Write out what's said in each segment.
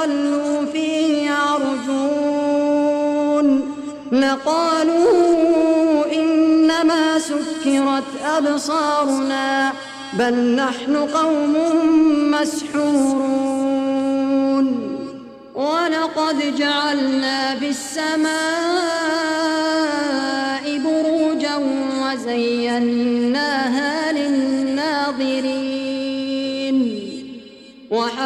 فظلوا فيه يعرجون لقالوا إنما سكرت أبصارنا بل نحن قوم مسحورون. ولقد جعلنا في السماء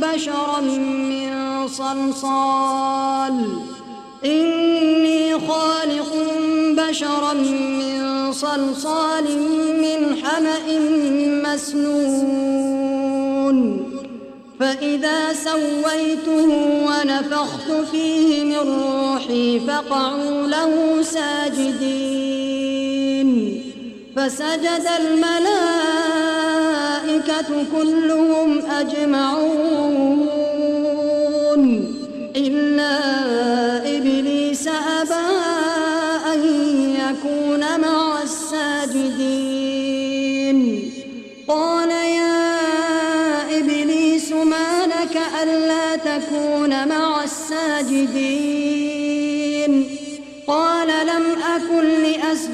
بشرا من صلصال. إني خالق بشرا من صلصال من حمأ مسنون. فإذا سويته ونفخت فيه من روحي فقعوا له ساجدين. فسجد الملائكة كلهم أجمعون إلا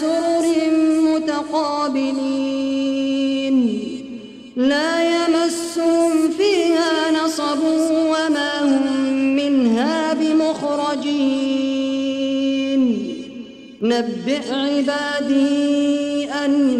سرر متقابلين. لا يمسهم فيها نصب وما هم منها بمخرجين. نبئ عبادي أني